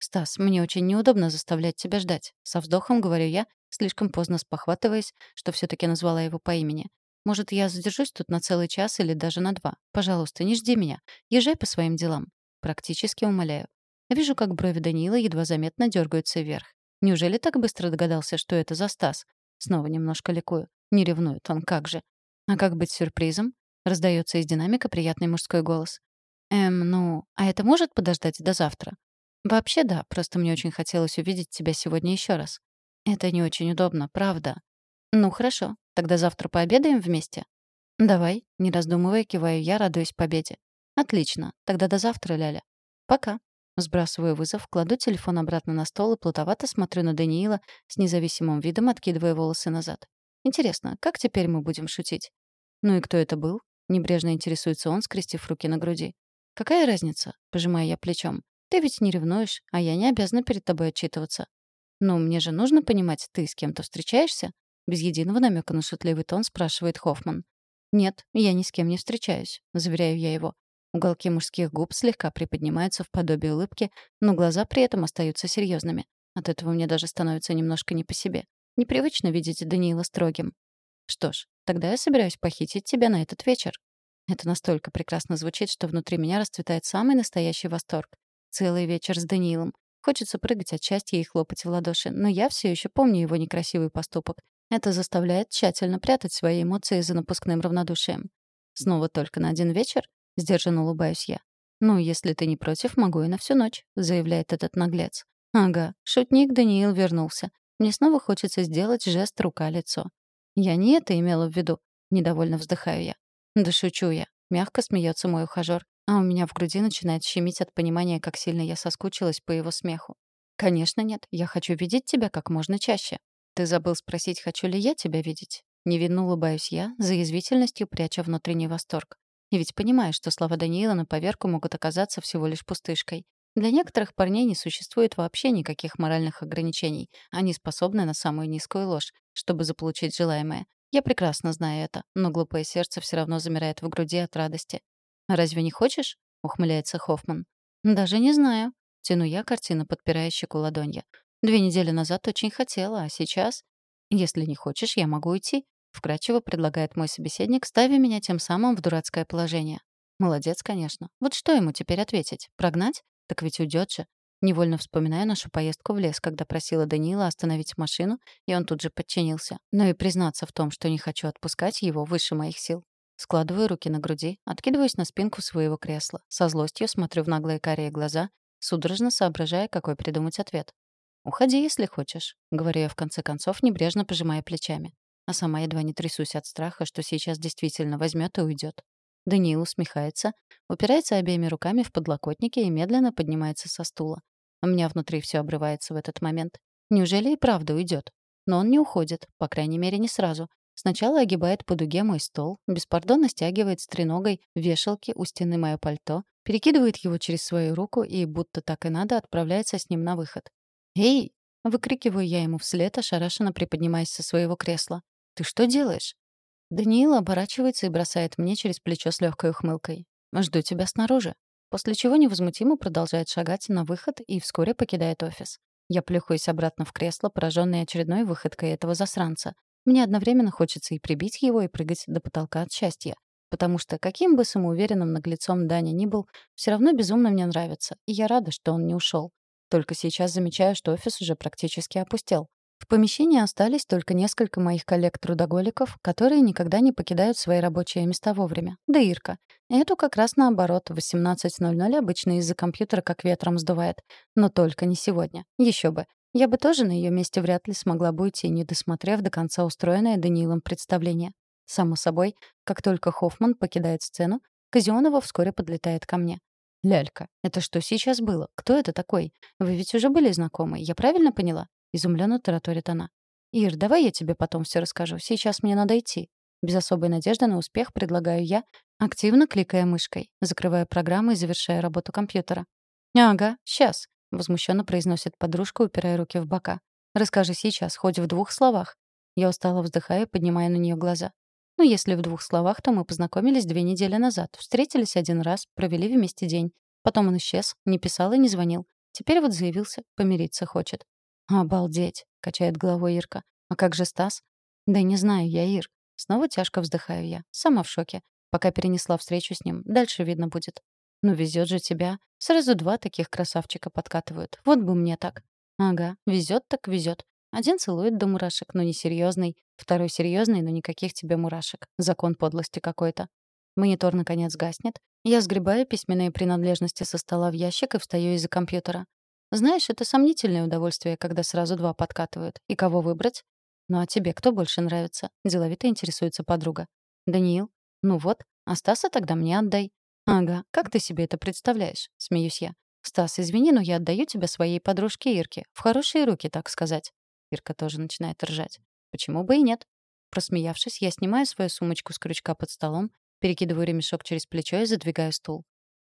[SPEAKER 1] «Стас, мне очень неудобно заставлять тебя ждать». Со вздохом говорю я, слишком поздно спохватываясь, что все таки назвала его по имени. «Может, я задержусь тут на целый час или даже на два? Пожалуйста, не жди меня. Езжай по своим делам». Практически умоляю. Вижу, как брови Даниила едва заметно дергаются вверх. Неужели так быстро догадался, что это за Стас? Снова немножко ликую. Не ревнует он, как же. А как быть сюрпризом? Раздается из динамика приятный мужской голос. «Эм, ну, а это может подождать до завтра?» «Вообще да, просто мне очень хотелось увидеть тебя сегодня еще раз». «Это не очень удобно, правда». «Ну, хорошо, тогда завтра пообедаем вместе?» «Давай», — не раздумывая, киваю я, радуюсь победе. «Отлично, тогда до завтра, Ляля». «Пока». Сбрасываю вызов, кладу телефон обратно на стол и плутовато смотрю на Даниила с независимым видом, откидывая волосы назад. «Интересно, как теперь мы будем шутить?» «Ну и кто это был?» Небрежно интересуется он, скрестив руки на груди. «Какая разница?» — пожимая я плечом. «Ты ведь не ревнуешь, а я не обязана перед тобой отчитываться». «Ну, мне же нужно понимать, ты с кем-то встречаешься?» Без единого намека на шутливый тон спрашивает Хоффман. «Нет, я ни с кем не встречаюсь», — заверяю я его. Уголки мужских губ слегка приподнимаются в подобие улыбки, но глаза при этом остаются серьезными. От этого мне даже становится немножко не по себе. Непривычно видеть Даниила строгим. Что ж, тогда я собираюсь похитить тебя на этот вечер. Это настолько прекрасно звучит, что внутри меня расцветает самый настоящий восторг. Целый вечер с Даниилом. Хочется прыгать от счастья и хлопать в ладоши, но я все еще помню его некрасивый поступок. Это заставляет тщательно прятать свои эмоции за напускным равнодушием. Снова только на один вечер? Сдержанно улыбаюсь я. «Ну, если ты не против, могу и на всю ночь», — заявляет этот наглец. «Ага, шутник Даниил вернулся. Мне снова хочется сделать жест рука-лицо. Я не это имела в виду. Недовольно вздыхаю я. Да шучу я. Мягко смеется мой ухажёр, а у меня в груди начинает щемить от понимания, как сильно я соскучилась по его смеху. Конечно, нет. Я хочу видеть тебя как можно чаще. Ты забыл спросить, хочу ли я тебя видеть? Невинно улыбаюсь я, за язвительностью пряча внутренний восторг. И ведь понимаю, что слова Даниила на поверку могут оказаться всего лишь пустышкой. Для некоторых парней не существует вообще никаких моральных ограничений. Они способны на самую низкую ложь, чтобы заполучить желаемое. Я прекрасно знаю это, но глупое сердце все равно замирает в груди от радости. «Разве не хочешь?» — ухмыляется Хоффман. «Даже не знаю». Тяну я картину, подпирая щеку ладонью. «Две недели назад очень хотела, а сейчас...» «Если не хочешь, я могу уйти», — вкратчиво предлагает мой собеседник, ставя меня тем самым в дурацкое положение. Молодец, конечно. Вот что ему теперь ответить? Прогнать? Так ведь уйдет же. Невольно вспоминаю нашу поездку в лес, когда просила Даниила остановить машину, и он тут же подчинился. Но и признаться в том, что не хочу отпускать его, выше моих сил. Складываю руки на груди, откидываюсь на спинку своего кресла. Со злостью смотрю в наглые карие глаза, судорожно соображая, какой придумать ответ. «Уходи, если хочешь», — говорю я в конце концов, небрежно пожимая плечами. А сама едва не трясусь от страха, что сейчас действительно возьмет и уйдет. Даниил усмехается, упирается обеими руками в подлокотники и медленно поднимается со стула. У меня внутри все обрывается в этот момент. Неужели и правда уйдет? Но он не уходит, по крайней мере, не сразу. Сначала огибает по дуге мой стол, беспардонно стягивает с треногой вешалки у стены мое пальто, перекидывает его через свою руку и, будто так и надо, отправляется с ним на выход. «Эй!» — выкрикиваю я ему вслед, ошарашенно приподнимаясь со своего кресла. «Ты что делаешь?» Даниил оборачивается и бросает мне через плечо с легкой ухмылкой. «Жду тебя снаружи» после чего невозмутимо продолжает шагать на выход и вскоре покидает офис. Я плюхаюсь обратно в кресло, поражённый очередной выходкой этого засранца. Мне одновременно хочется и прибить его, и прыгать до потолка от счастья. Потому что каким бы самоуверенным наглецом Даня ни был, все равно безумно мне нравится, и я рада, что он не ушел. Только сейчас замечаю, что офис уже практически опустел. В помещении остались только несколько моих коллег-трудоголиков, которые никогда не покидают свои рабочие места вовремя. Да Ирка. Эту как раз наоборот, в 18.00 обычно из-за компьютера как ветром сдувает. Но только не сегодня. Еще бы. Я бы тоже на ее месте вряд ли смогла бы уйти, не досмотрев до конца устроенное Даниилом представление. Само собой, как только Хоффман покидает сцену, Казионова вскоре подлетает ко мне. «Лялька, это что сейчас было? Кто это такой? Вы ведь уже были знакомы, я правильно поняла?» Изумленно тараторит она. «Ир, давай я тебе потом все расскажу. Сейчас мне надо идти». Без особой надежды на успех предлагаю я, активно кликая мышкой, закрывая программу и завершая работу компьютера. «Ага, сейчас», — возмущенно произносит подружка, упирая руки в бока. «Расскажи сейчас, хоть в двух словах». Я устало вздыхаю, поднимая на нее глаза. Ну, если в двух словах, то мы познакомились две недели назад. Встретились один раз, провели вместе день. Потом он исчез, не писал и не звонил. Теперь вот заявился, помириться хочет. «Обалдеть!» — качает головой Ирка. «А как же Стас?» «Да не знаю я, Ир». Снова тяжко вздыхаю я. Сама в шоке. Пока перенесла встречу с ним. Дальше видно будет. Ну, везет же тебя. Сразу два таких красавчика подкатывают. Вот бы мне так. Ага, везет так везет. Один целует до мурашек, но не серьезный. Второй серьезный, но никаких тебе мурашек. Закон подлости какой-то. Монитор, наконец, гаснет. Я сгребаю письменные принадлежности со стола в ящик и встаю из-за компьютера. Знаешь, это сомнительное удовольствие, когда сразу два подкатывают. И кого выбрать? Ну а тебе кто больше нравится? Деловито интересуется подруга. Даниил. Ну вот, а Стаса тогда мне отдай. Ага, как ты себе это представляешь? Смеюсь я. Стас, извини, но я отдаю тебя своей подружке Ирке. В хорошие руки, так сказать. Ирка тоже начинает ржать. Почему бы и нет? Просмеявшись, я снимаю свою сумочку с крючка под столом, перекидываю ремешок через плечо и задвигаю стул.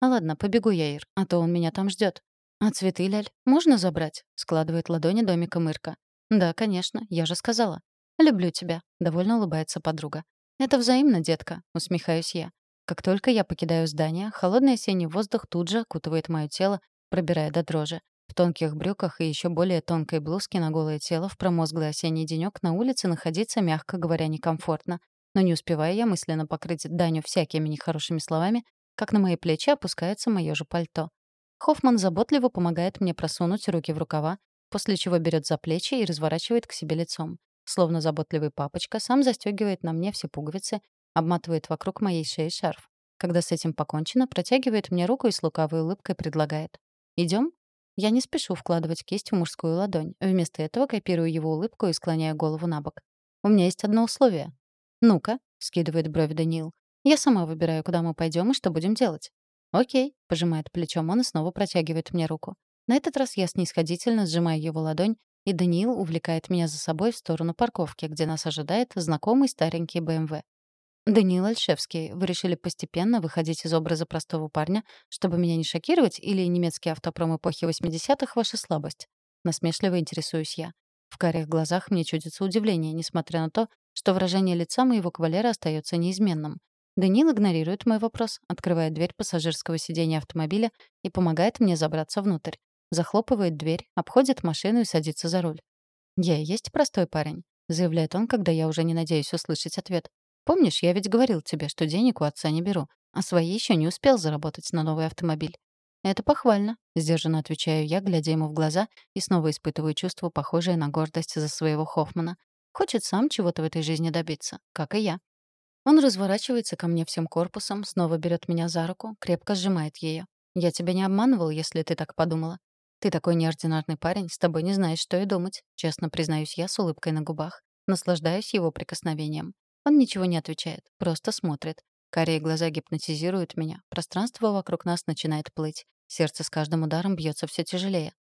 [SPEAKER 1] А ладно, побегу я, Ир, а то он меня там ждет. «А цветы, Ляль, можно забрать?» — складывает ладони домиком Ирка. «Да, конечно, я же сказала». «Люблю тебя», — довольно улыбается подруга. «Это взаимно, детка», — усмехаюсь я. Как только я покидаю здание, холодный осенний воздух тут же окутывает мое тело, пробирая до дрожи. В тонких брюках и еще более тонкой блузке на голое тело в промозглый осенний денек на улице находиться, мягко говоря, некомфортно. Но не успеваю я мысленно покрыть Даню всякими нехорошими словами, как на мои плечи опускается мое же пальто. Хоффман заботливо помогает мне просунуть руки в рукава, после чего берет за плечи и разворачивает к себе лицом. Словно заботливый папочка, сам застегивает на мне все пуговицы, обматывает вокруг моей шеи шарф. Когда с этим покончено, протягивает мне руку и с лукавой улыбкой предлагает. «Идем?» Я не спешу вкладывать кисть в мужскую ладонь. Вместо этого копирую его улыбку и склоняю голову на бок. «У меня есть одно условие». «Ну-ка», — скидывает брови Даниил. «Я сама выбираю, куда мы пойдем и что будем делать». «Окей», — пожимает плечом он и снова протягивает мне руку. На этот раз я снисходительно сжимаю его ладонь, и Даниил увлекает меня за собой в сторону парковки, где нас ожидает знакомый старенький БМВ. «Даниил Альшевский, вы решили постепенно выходить из образа простого парня, чтобы меня не шокировать, или немецкий автопром эпохи 80-х — ваша слабость?» Насмешливо интересуюсь я. В карих глазах мне чудится удивление, несмотря на то, что выражение лица моего кавалера остается неизменным. Даниил игнорирует мой вопрос, открывает дверь пассажирского сиденья автомобиля и помогает мне забраться внутрь. Захлопывает дверь, обходит машину и садится за руль. «Я и есть простой парень», — заявляет он, когда я уже не надеюсь услышать ответ. Помнишь, я ведь говорил тебе, что денег у отца не беру, а свои еще не успел заработать на новый автомобиль. Это похвально, сдержанно отвечаю я, глядя ему в глаза, и снова испытываю чувство, похожее на гордость за своего Хоффмана. Хочет сам чего-то в этой жизни добиться, как и я. Он разворачивается ко мне всем корпусом, снова берет меня за руку, крепко сжимает ее. Я тебя не обманывал, если ты так подумала. Ты такой неординарный парень, с тобой не знаешь, что и думать, честно признаюсь я с улыбкой на губах. Наслаждаюсь его прикосновением. Он ничего не отвечает, просто смотрит. Карие глаза гипнотизируют меня. Пространство вокруг нас начинает плыть. Сердце с каждым ударом бьется все тяжелее.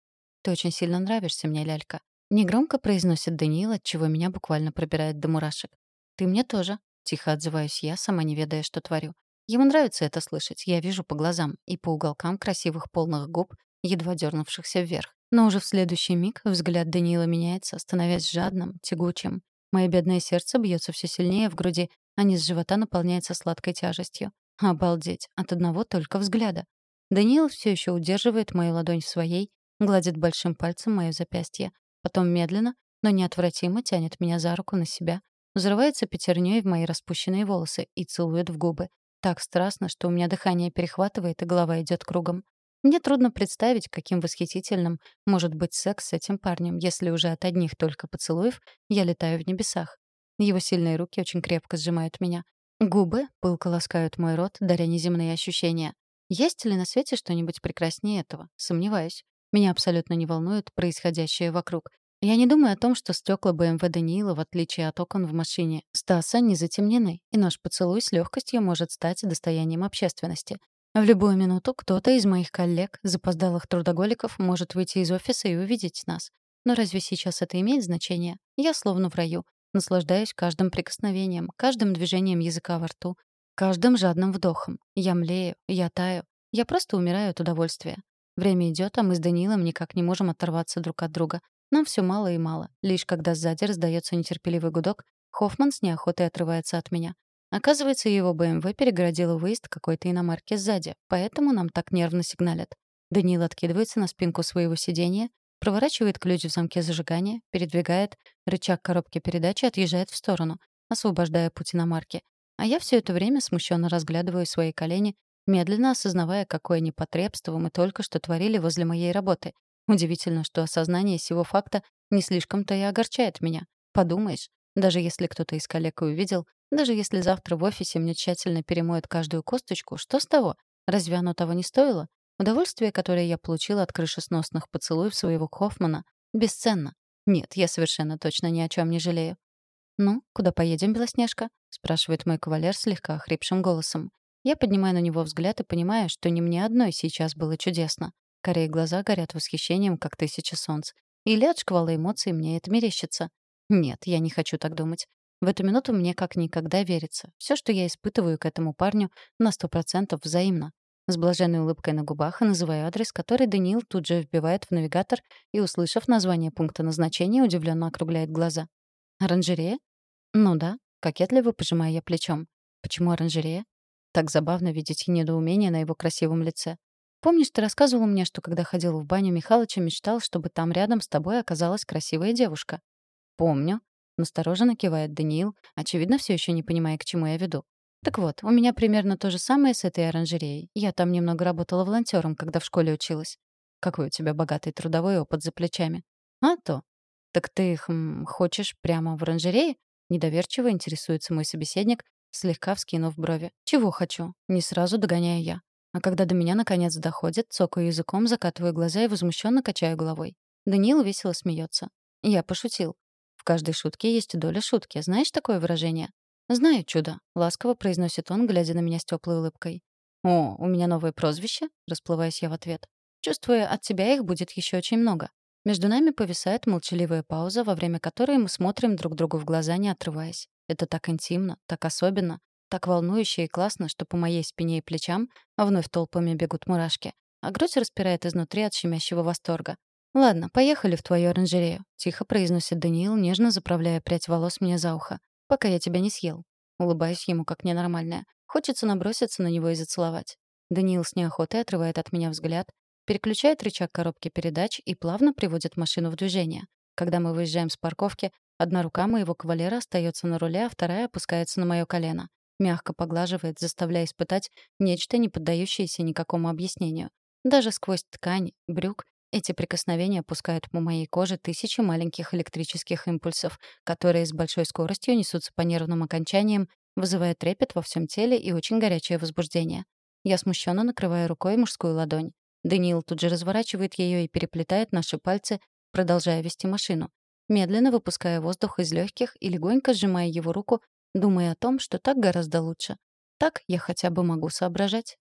[SPEAKER 1] «Ты очень сильно нравишься мне, лялька». Негромко произносит Даниил, отчего меня буквально пробирает до мурашек. «Ты мне тоже», — тихо отзываюсь я, сама не ведая, что творю. Ему нравится это слышать, я вижу по глазам и по уголкам красивых полных губ, едва дернувшихся вверх. Но уже в следующий миг взгляд Даниила меняется, становясь жадным, тягучим. Мое бедное сердце бьется все сильнее в груди, а низ живота наполняется сладкой тяжестью. Обалдеть, от одного только взгляда. Даниил все еще удерживает мою ладонь в своей, гладит большим пальцем мое запястье. Потом медленно, но неотвратимо тянет меня за руку на себя, взрывается пятерней в мои распущенные волосы и целует в губы. Так страстно, что у меня дыхание перехватывает и голова идет кругом. Мне трудно представить, каким восхитительным может быть секс с этим парнем, если уже от одних только поцелуев я летаю в небесах. Его сильные руки очень крепко сжимают меня. Губы пылко ласкают мой рот, даря неземные ощущения. Есть ли на свете что-нибудь прекраснее этого? Сомневаюсь. Меня абсолютно не волнует происходящее вокруг. Я не думаю о том, что стекла БМВ Даниила, в отличие от окон в машине Стаса, не затемнены, и наш поцелуй с легкостью может стать достоянием общественности. В любую минуту кто-то из моих коллег, запоздалых трудоголиков, может выйти из офиса и увидеть нас. Но разве сейчас это имеет значение? Я словно в раю. Наслаждаюсь каждым прикосновением, каждым движением языка во рту, каждым жадным вдохом. Я млею, я таю. Я просто умираю от удовольствия. Время идет, а мы с Данилом никак не можем оторваться друг от друга. Нам все мало и мало. Лишь когда сзади раздается нетерпеливый гудок, Хоффман с неохотой отрывается от меня. Оказывается, его БМВ перегородила выезд какой-то иномарки сзади, поэтому нам так нервно сигналят. Даниил откидывается на спинку своего сиденья, проворачивает ключ в замке зажигания, передвигает рычаг коробки передачи и отъезжает в сторону, освобождая путь иномарки. А я все это время смущенно разглядываю свои колени, медленно осознавая, какое непотребство мы только что творили возле моей работы. Удивительно, что осознание сего факта не слишком-то и огорчает меня. Подумаешь, даже если кто-то из коллег увидел, даже если завтра в офисе мне тщательно перемоют каждую косточку, что с того? Разве оно того не стоило? Удовольствие, которое я получила от крышесносных поцелуев своего Хоффмана, бесценно. Нет, я совершенно точно ни о чем не жалею. «Ну, куда поедем, Белоснежка?» — спрашивает мой кавалер слегка хрипшим голосом. Я поднимаю на него взгляд и понимаю, что не мне одной сейчас было чудесно. Корее глаза горят восхищением, как тысяча солнц. Или от шквала эмоций мне это мерещится. Нет, я не хочу так думать. В эту минуту мне как никогда верится. Все, что я испытываю к этому парню, на сто процентов взаимно. С блаженной улыбкой на губах называю адрес, который Даниил тут же вбивает в навигатор и, услышав название пункта назначения, удивленно округляет глаза. «Оранжерея?» «Ну да», — кокетливо пожимая я плечом. «Почему оранжерея?» Так забавно видеть недоумение на его красивом лице. «Помнишь, ты рассказывал мне, что когда ходил в баню Михалыча, мечтал, чтобы там рядом с тобой оказалась красивая девушка?» «Помню», Настороженно кивает Даниил, очевидно, все еще не понимая, к чему я веду. Так вот, у меня примерно то же самое с этой оранжереей. Я там немного работала волонтером, когда в школе училась. Какой у тебя богатый трудовой опыт за плечами. А то. Так ты хм, хочешь прямо в оранжерее? Недоверчиво интересуется мой собеседник, слегка вскинув брови. «Чего хочу?» Не сразу догоняю я. А когда до меня наконец доходит, цокаю языком, закатываю глаза и возмущенно качаю головой. Даниил весело смеется. Я пошутил. В каждой шутке есть доля шутки. Знаешь такое выражение? «Знаю, чудо», — ласково произносит он, глядя на меня с теплой улыбкой. «О, у меня новое прозвище?» — расплываюсь я в ответ. Чувствую, от тебя их будет еще очень много. Между нами повисает молчаливая пауза, во время которой мы смотрим друг другу в глаза, не отрываясь. Это так интимно, так особенно, так волнующе и классно, что по моей спине и плечам вновь толпами бегут мурашки, а грудь распирает изнутри от щемящего восторга. «Ладно, поехали в твою оранжерею», — тихо произносит Даниил, нежно заправляя прядь волос мне за ухо. «Пока я тебя не съел». Улыбаюсь ему как ненормальная. Хочется наброситься на него и зацеловать. Даниил с неохотой отрывает от меня взгляд, переключает рычаг коробки передач и плавно приводит машину в движение. Когда мы выезжаем с парковки, одна рука моего кавалера остается на руле, а вторая опускается на мое колено. Мягко поглаживает, заставляя испытать нечто, не поддающееся никакому объяснению. Даже сквозь ткань, брюк, эти прикосновения пускают по моей коже тысячи маленьких электрических импульсов, которые с большой скоростью несутся по нервным окончаниям, вызывая трепет во всем теле и очень горячее возбуждение. Я смущенно накрываю рукой мужскую ладонь. Даниил тут же разворачивает ее и переплетает наши пальцы, продолжая вести машину. Медленно выпуская воздух из легких и легонько сжимая его руку, думая о том, что так гораздо лучше. Так я хотя бы могу соображать.